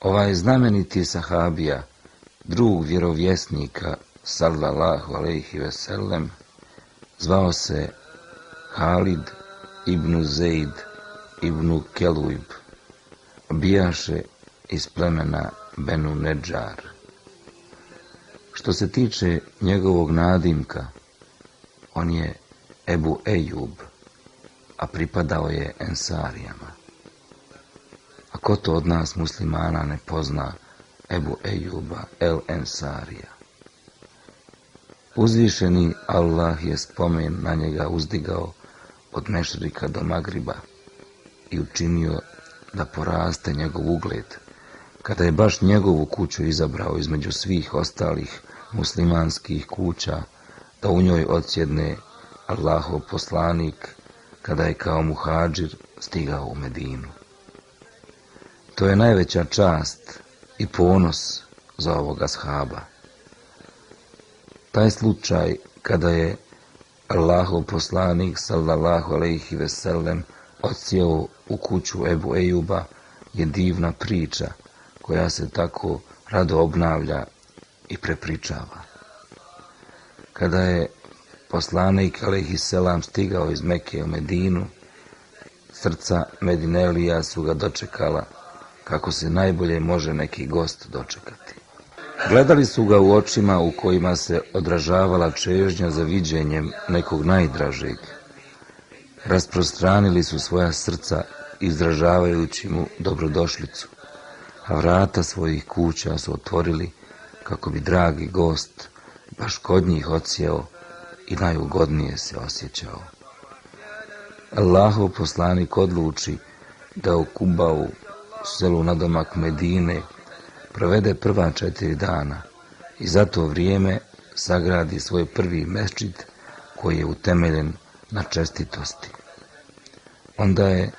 Ovaj znameniti sahabija, drug vjerovjesnika, sallallahu alaihi veselem, zvao se Halid ibn Zeid ibn Keluib, bijaše iz plemena Benu Nedžar. Što se tiče njegovog nadimka, on je Ebu Ejub, a pripadao je Ensarijama. Ko to od nas muslimana ne pozna Ebu Ejuba El Ensarija? Uzvišeni Allah je spomen na njega uzdigao od Mešrika do Magriba i učinio da poraste njegov ugled, kada je baš njegovu kuću izabrao između svih ostalih muslimanskih kuća, da u njoj odsjedne Allahov poslanik, kada je kao muhađir stigao u Medinu. To je najveća čast i ponos za ovoga shaba. Taj slučaj kada je Allahov poslanik sallallahu alaihi veselem odsjeo u kuću Ebu Ejuba je divna priča koja se tako rado obnavlja i prepričava. Kada je poslanik alaihi selam stigao iz Meke u Medinu, srca Medinelija su ga dočekala kako se najbolje može neki gost dočekati. Gledali su ga u očima u kojima se odražavala čežnja za viđenjem nekog najdražeg. Rasprostranili su svoja srca izražavajući mu dobrodošlicu, a vrata svojih kuća su otvorili kako bi dragi gost baš kod njih ocijeo i najugodnije se osjećao. Allahov poslanik odluči da u Kubau, selu nadomak Medine, provede prva četiri dana i za to vrijeme sagradi svoj prvi meščit koji je utemeljen na čestitosti. Onda je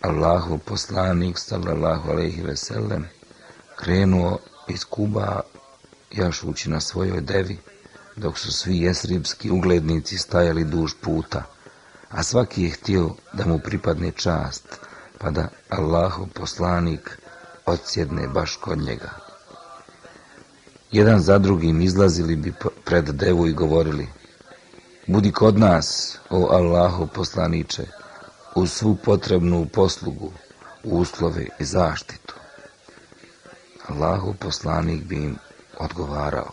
Allahov poslanik sallallahu alejhi ve sellem krenuo iz Kuba jašući na svojoj devi dok su svi jesribski uglednici stajali duž puta, a svaki je htio da mu pripadne čast, pa da Allahov poslanik odsjedne baš kod njega. Jedan za drugim izlazili bi pred devu i govorili Budi kod nas, o Allahu poslaniče, u svu potrebnu poslugu, uslove i zaštitu. Allahu poslanik bi im odgovarao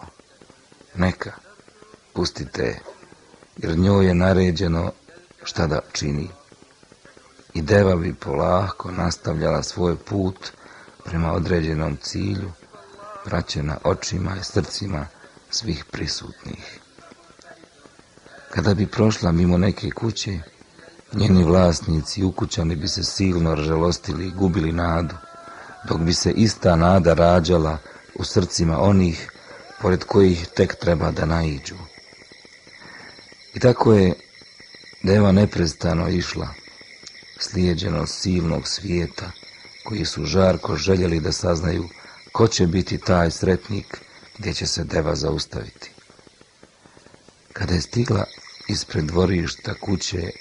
Neka, pustite, jer njoj je naređeno šta da čini. I deva bi polahko nastavljala svoj put prema određenom cilju, praćena očima i srcima svih prisutnih. Kada bi prošla mimo neke kuće, njeni vlasnici i ukućani bi se silno žalostili i gubili nadu, dok bi se ista nada rađala u srcima onih pored kojih tek treba da naiđu. I tako je deva neprestano išla, slijeđeno silnog svijeta, koji su žarko željeli da saznaju ko će biti taj sretnik gdje će se deva zaustaviti. Kada je stigla ispred dvorišta kuće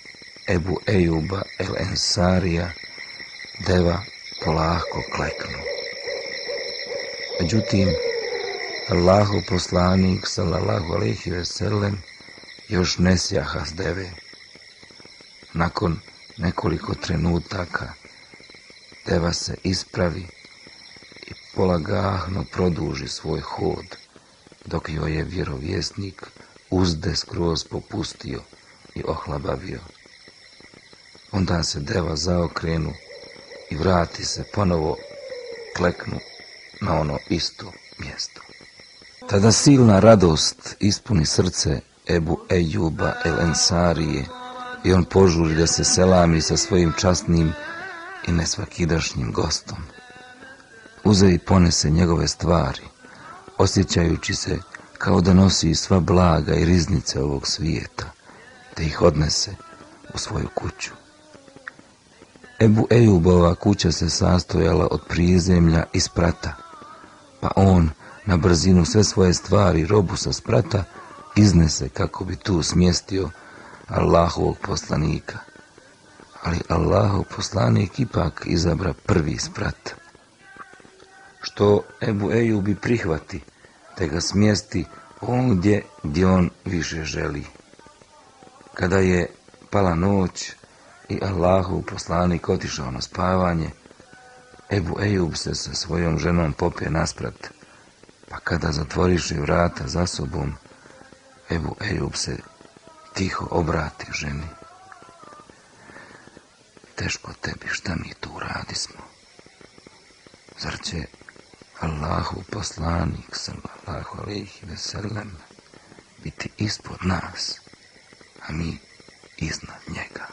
Ebu Ejuba El Ensarija, deva polako kleknu. Međutim, Allahu poslanik, sallallahu alaihi ve sellem, još ne sjaha s deve. Nakon nekoliko trenutaka deva se ispravi i polagahno produži svoj hod, dok joj je vjerovjesnik uzde skroz popustio i ohlabavio. Onda se deva zaokrenu i vrati se ponovo kleknu na ono isto mjesto. Tada silna radost ispuni srce Ebu Ejuba El Ensarije i on požuri da se selami sa svojim časnim i nesvakidašnjim gostom. Uze i ponese njegove stvari, osjećajući se kao da nosi sva blaga i riznice ovog svijeta, te ih odnese u svoju kuću. Ebu Ejubova kuća se sastojala od prizemlja i sprata, pa on na brzinu sve svoje stvari robu sa sprata iznese kako bi tu smjestio Allahovog poslanika. Ali Allahov poslanik ipak izabra prvi sprat. što Ebu Ejubi prihvati, te ga smjesti ondje gdje on više želi. Kada je pala noć i Allahu poslanik otišao na spavanje, Ebu Ejub se sa svojom ženom popije nasprat, pa kada zatvoriše vrata za sobom, Ebu Ejub se tiho obrati ženi. Teško tebi, šta mi tu smo? Zar će Allahu poslanik, sallallahu alaihi ve sellem, biti ispod nas, a mi iznad njega?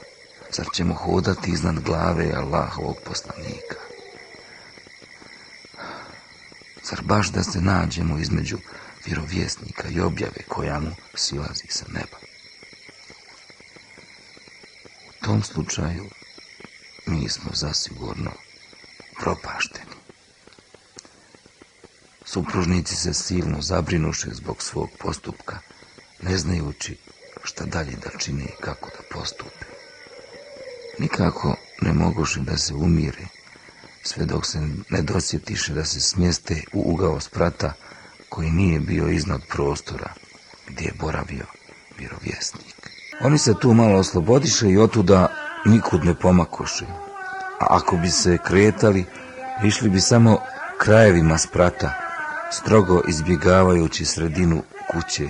Zar ćemo hodati iznad glave Allahovog poslanika? Zar baš da se nađemo između vjerovjesnika i objave koja mu silazi sa neba? Tom slučaju mi smo zasigurno propašteni. Supružnici se silno zabrinuše zbog svog postupka, ne znajući šta dalje da čine i kako da postupe. Nikako ne moguše da se umire, sve dok se ne dosjetiše da se smjeste u ugao sprata koji nije bio iznad prostora gdje je boravio vjerovjesnik. Oni se tu malo oslobodiše i otuda nikud ne pomakoše. A ako bi se kretali, išli bi samo krajevima sprata, strogo izbjegavajući sredinu kuće.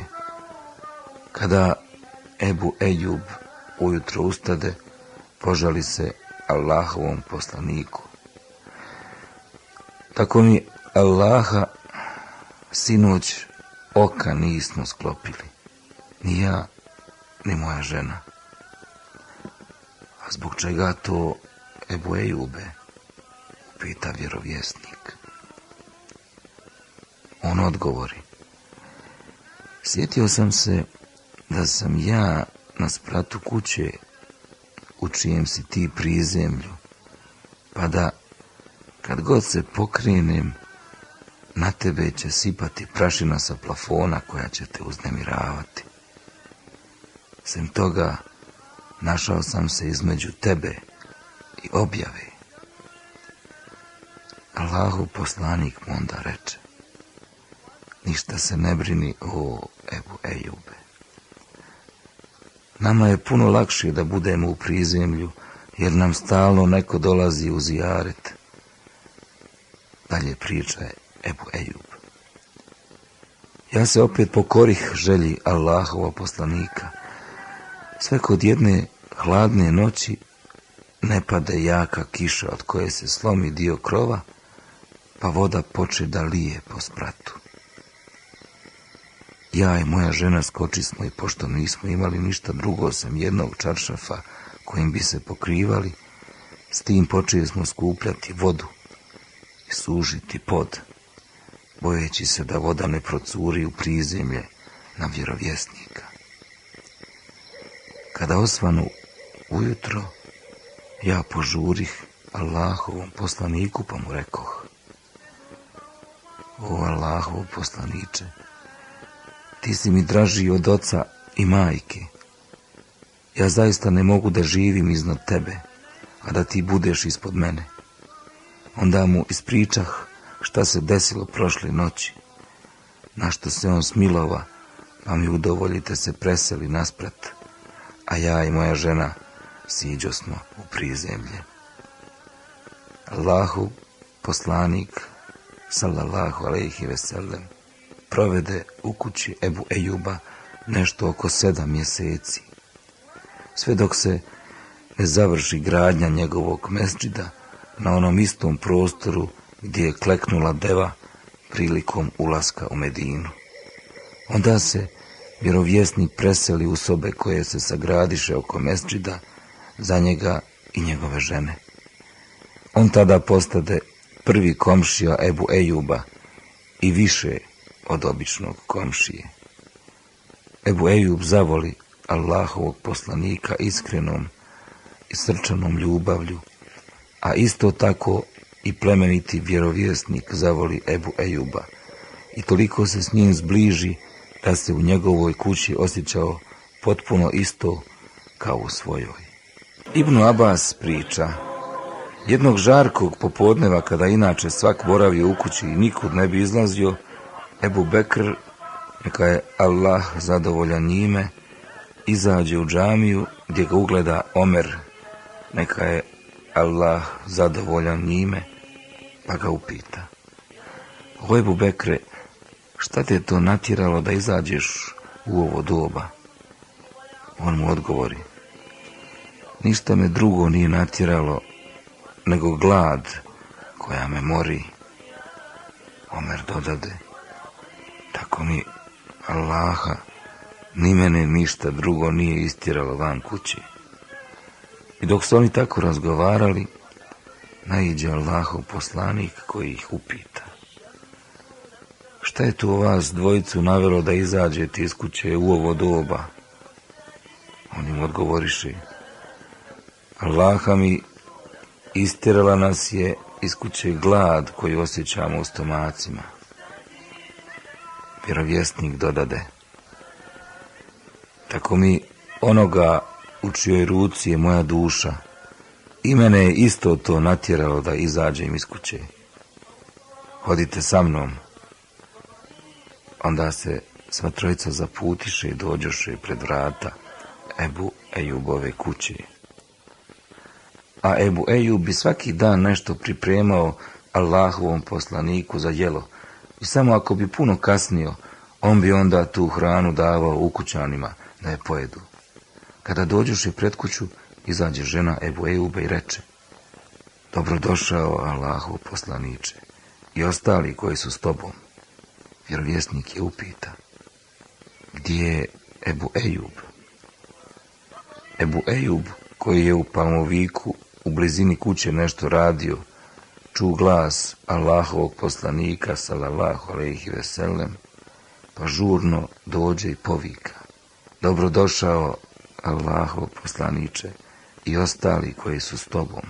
Kada Ebu Ejub ujutro ustade, požali se Allahovom poslaniku. Tako mi Allaha sinoć oka nismo sklopili. Ni ja, ni moja žena. A zbog čega to Ebu Ejube? Pita vjerovjesnik. On odgovori. Sjetio sam se da sam ja na spratu kuće u čijem si ti prizemlju, pa da kad god se pokrenem, na tebe će sipati prašina sa plafona koja će te uznemiravati. Sem toga, našao sam se između tebe i objave. Allahu poslanik mu onda reče, ništa se ne brini o Ebu Ejube. Nama je puno lakše da budemo u prizemlju, jer nam stalno neko dolazi u zijaret. Dalje priča je Ebu Ejub. Ja se opet pokorih želji Allahova poslanika. Sve kod jedne hladne noći ne pade jaka kiša od koje se slomi dio krova, pa voda poče da lije po spratu. Ja i moja žena skoči smo i pošto nismo imali ništa drugo osim jednog čaršafa kojim bi se pokrivali, s tim počeli smo skupljati vodu i sužiti pod, bojeći se da voda ne procuri u prizemlje na vjerovjesnika. Kada osvanu ujutro, ja požurih Allahovom poslaniku pa mu rekoh, o Allahov poslaniče, ti si mi draži od oca i majke. Ja zaista ne mogu da živim iznad tebe, a da ti budeš ispod mene. Onda mu ispričah šta se desilo prošle noći, na što se on smilova, pa mi udovoljite se preseli nasprat, a ja i moja žena siđo smo u prizemlje. Allahu, poslanik, sallallahu alaihi veselem, provede u kući Ebu Ejuba nešto oko sedam mjeseci. Sve dok se ne završi gradnja njegovog mesđida na onom istom prostoru gdje je kleknula deva prilikom ulaska u Medinu. Onda se vjerovjesnik preseli u sobe koje se sagradiše oko mesđida za njega i njegove žene. On tada postade prvi komšija Ebu Ejuba i više od običnog komšije. Ebu Ejub zavoli Allahovog poslanika iskrenom i srčanom ljubavlju, a isto tako i plemeniti vjerovjesnik zavoli Ebu Ejuba i toliko se s njim zbliži da se u njegovoj kući osjećao potpuno isto kao u svojoj. Ibnu Abbas priča, Jednog žarkog popodneva, kada inače svak boravio u kući i nikud ne bi izlazio, Ebu Bekr, neka je Allah zadovoljan njime, izađe u džamiju gdje ga ugleda Omer, neka je Allah zadovoljan njime, pa ga upita. O Ebu Bekre, šta te to natjeralo da izađeš u ovo doba? On mu odgovori, ništa me drugo nije natjeralo nego glad koja me mori. Omer dodade, tako mi Allaha, ni mene ništa drugo nije istiralo van kući. I dok su oni tako razgovarali, naiđe Allahov poslanik koji ih upita. Šta je tu vas dvojicu navelo da izađete iz kuće u ovo doba? On im odgovoriše, Allaha mi istirala nas je iz kuće glad koji osjećamo u stomacima. Vjerovjesnik dodade, tako mi onoga u čijoj ruci je moja duša, i mene je isto to natjeralo da izađem iz kuće. Hodite sa mnom. Onda se sva trojica zaputiše i dođoše pred vrata Ebu Ejubove kuće. A Ebu Ejub bi svaki dan nešto pripremao Allahovom poslaniku za jelo. I samo ako bi puno kasnio, on bi onda tu hranu davao ukućanima da je pojedu. Kada dođoše pred kuću, izađe žena Ebu Ejube i reče Dobrodošao Allahov poslaniče i ostali koji su s tobom. Vjerovjesnik je upita Gdje je Ebu Ejub? Ebu Ejub koji je u Palmoviku u blizini kuće nešto radio, ču glas Allahovog poslanika sallallahu alejhi ve sellem, pa žurno dođe i povika. Dobrodošao Allahov poslaniče i ostali koji su s tobom.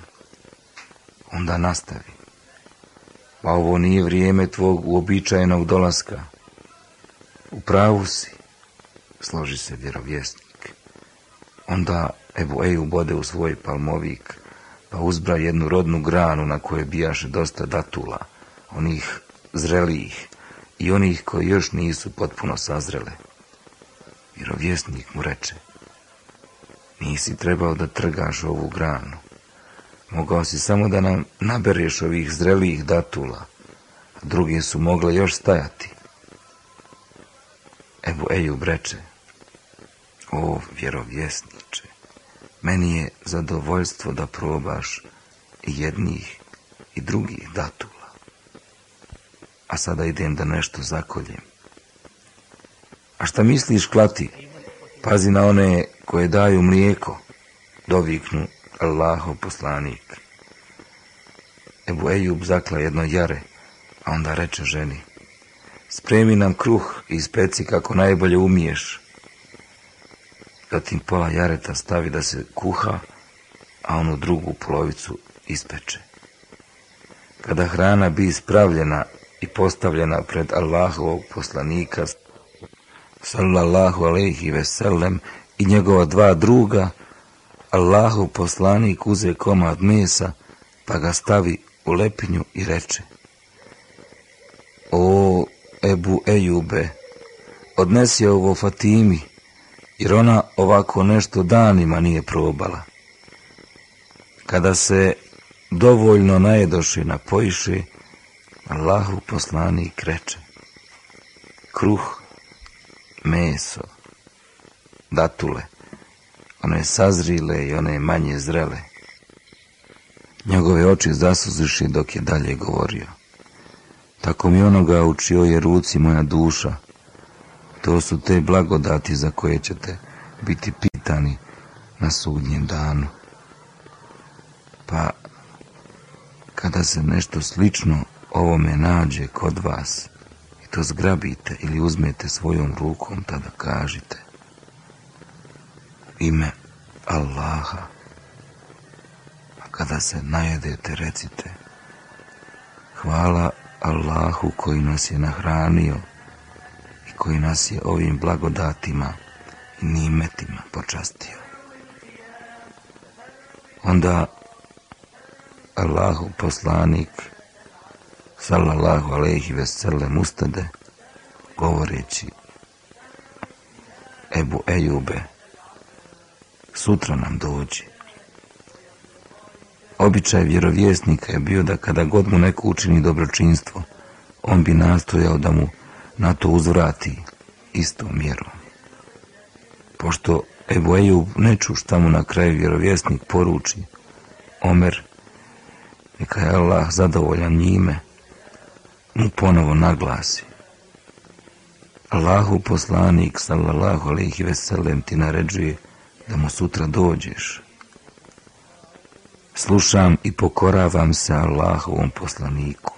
Onda nastavi. Pa ovo nije vrijeme tvog uobičajenog dolaska. U pravu si, složi se vjerovjesnik. Onda Ebu Eju bode u svoj palmovik, pa uzbra jednu rodnu granu na kojoj bijaše dosta datula, onih zrelijih i onih koji još nisu potpuno sazrele. Vjerovjesnik mu reče, Nisi trebao da trgaš ovu granu. Mogao si samo da nam nabereš ovih zrelijih datula, a drugi su mogle još stajati. Ebu Ejub reče, o vjerovjesniče, meni je zadovoljstvo da probaš i jednih i drugih datula. A sada idem da nešto zakoljem. A šta misliš, klati? Pazi na one koje daju mlijeko, doviknu Allahov poslanik. Ebu Ejub zakla jedno jare, a onda reče ženi, spremi nam kruh i ispeci kako najbolje umiješ. Zatim pola jareta stavi da se kuha, a onu drugu polovicu ispeče. Kada hrana bi ispravljena i postavljena pred Allahovog poslanika, sallallahu alaihi veselem, i njegova dva druga, Allahu poslanik uze komad mesa, pa ga stavi u lepinju i reče O Ebu Ejube, odnesi ovo Fatimi, jer ona ovako nešto danima nije probala. Kada se dovoljno najedoše napojiše, Allahu poslanik reče Kruh, meso, datule, one sazrile i one manje zrele. Njegove oči zasuziši dok je dalje govorio. Tako mi onoga u čijoj je ruci moja duša, to su te blagodati za koje ćete biti pitani na sudnjem danu. Pa, kada se nešto slično ovome nađe kod vas i to zgrabite ili uzmete svojom rukom, tada kažite ime Allaha. A kada se najedete, recite Hvala Allahu koji nas je nahranio i koji nas je ovim blagodatima i nimetima počastio. Onda Allahu poslanik sallallahu alaihi veselem ustade govoreći Ebu Ejube sutra nam dođi. Običaj vjerovjesnika je bio da kada god mu neko učini dobročinstvo, on bi nastojao da mu na to uzvrati istom mjerom. Pošto Ebu Ejub ne ču šta mu na kraju vjerovjesnik poruči, Omer, neka je Allah zadovoljan njime, mu ponovo naglasi. Allahu poslanik, sallallahu alaihi veselem, ti naređuje da mu sutra dođeš. Slušam i pokoravam se Allahovom poslaniku,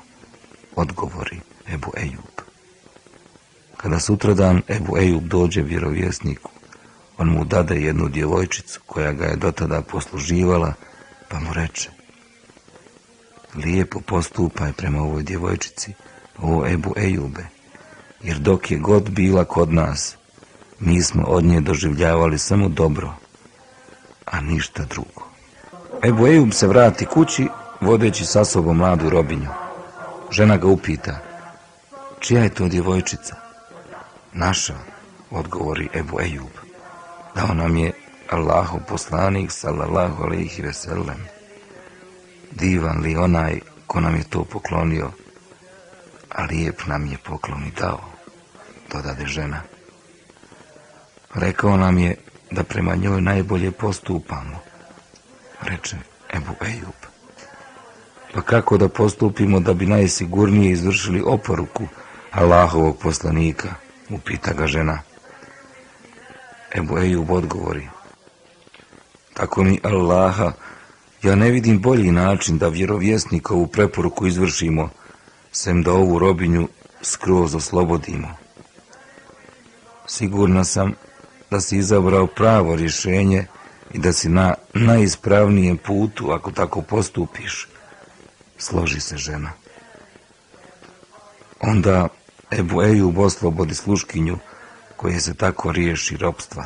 odgovori Ebu Ejub. Kada sutradan Ebu Ejub dođe vjerovjesniku, on mu dade jednu djevojčicu koja ga je dotada posluživala, pa mu reče Lijepo postupaj prema ovoj djevojčici, o Ebu Ejube, jer dok je god bila kod nas, mi smo od nje doživljavali samo dobro, a ništa drugo. Ebu Ejub se vrati kući, vodeći sa sobom mladu robinju. Žena ga upita, čija je to djevojčica? Naša, odgovori Ebu Ejub. Dao nam je Allahu poslanik, sallallahu alaihi veselem. Divan li onaj ko nam je to poklonio, a lijep nam je poklon i dao, dodade žena. Rekao nam je da prema njoj najbolje postupamo, reče Ebu Ejub. Pa kako da postupimo da bi najsigurnije izvršili oporuku Allahovog poslanika, upita ga žena. Ebu Ejub odgovori. Tako mi Allaha, ja ne vidim bolji način da vjerovjesnikovu preporuku izvršimo, sem da ovu robinju skroz oslobodimo. Sigurna sam da si izabrao pravo rješenje i da si na najispravnijem putu ako tako postupiš, složi se žena. Onda Ebu Ejub oslobodi sluškinju koje se tako riješi ropstva.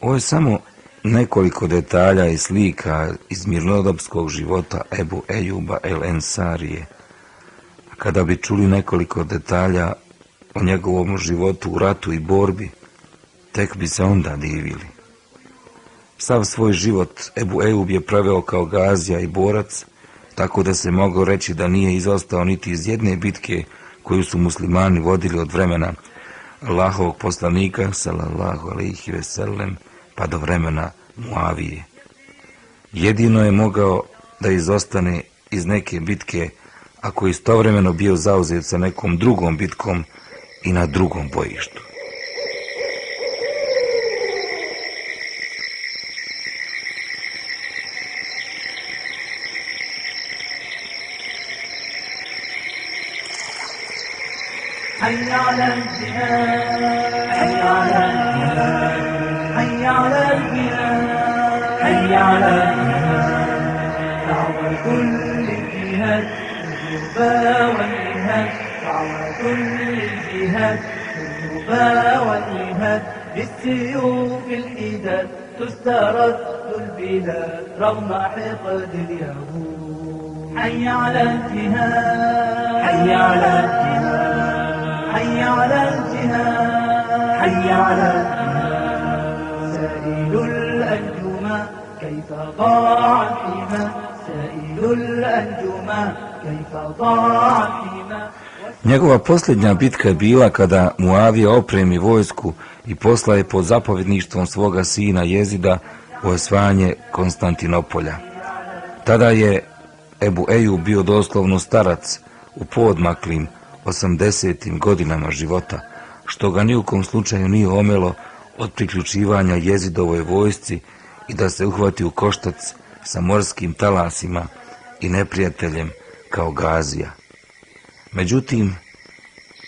Ovo je samo nekoliko detalja i slika iz mirnodopskog života Ebu Ejuba El Ensarije. Kada bi čuli nekoliko detalja o njegovom životu u ratu i borbi, tek bi se onda divili. Sav svoj život Ebu Ejub je preveo kao gazija i borac, tako da se mogao reći da nije izostao niti iz jedne bitke koju su muslimani vodili od vremena Allahovog poslanika, sallallahu alaihi veselem, pa do vremena Muavije. Jedino je mogao da izostane iz neke bitke ako istovremeno bio zauzet sa nekom drugom bitkom i na drugom bojištu. حي على الجهاد حي على الجهاد حي على الجهاد حي على الجهاد دعوة للجهاد النبا والجهاد دعوة للجهاد النبا والجهاد بالسيوف الحداد تسترد البلاد رغم حقد اليهود. حي على الجهاد. حي على الجهاد. حي على الجهاد. حي على الجهاد. سائل الأنجما كيف ضاع الحمى سائل الأنجما كيف ضاع الحمى Njegova posljednja bitka je bila kada Muavija opremi vojsku i poslaje pod zapovjedništvom svoga sina Jezida u osvajanje Konstantinopolja. Tada je Ebu Eju bio doslovno starac u podmaklim osamdesetim godinama života, što ga ni u kom slučaju nije omelo od priključivanja jezidovoj vojsci i da se uhvati u koštac sa morskim talasima i neprijateljem kao Gazija. Međutim,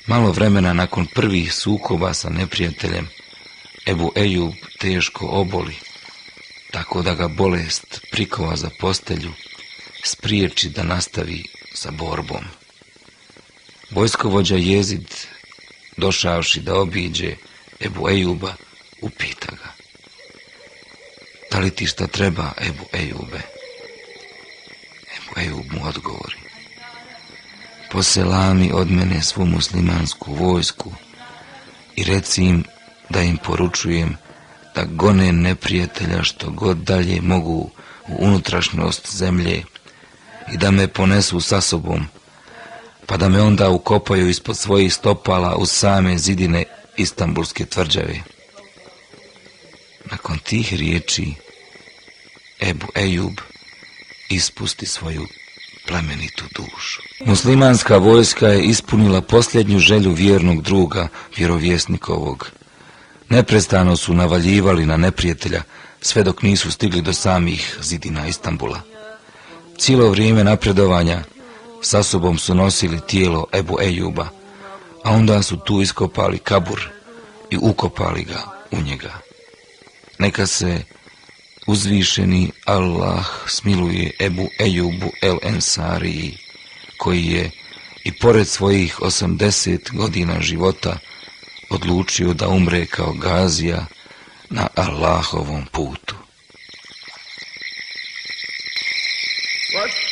malo vremena nakon prvih sukoba sa neprijateljem, Ebu Ejub teško oboli, tako da ga bolest prikova za postelju, spriječi da nastavi sa borbom. Vojskovođa Jezid, došavši da obiđe Ebu Ejuba, upita ga. Da li ti šta treba, Ebu Ejube? Ebu Ejub mu odgovori. Poselami od mene svu muslimansku vojsku i reci im da im poručujem da gone neprijatelja što god dalje mogu u unutrašnjost zemlje i da me ponesu sa sobom, pa da me onda ukopaju ispod svojih stopala u same zidine Istambulske tvrđave. Nakon tih riječi Ebu Ejub ispusti svoju plemenitu dušu. Muslimanska vojska je ispunila posljednju želju vjernog druga, vjerovjesnikovog. Neprestano su navaljivali na neprijatelja, sve dok nisu stigli do samih zidina Istambula. Cijelo vrijeme napredovanja sa sobom su nosili tijelo Ebu Ejuba, a onda su tu iskopali kabur i ukopali ga u njega. Neka se uzvišeni Allah smiluje Ebu Ejubu El Ensariji, koji je i pored svojih osamdeset godina života odlučio da umre kao gazija na Allahovom putu.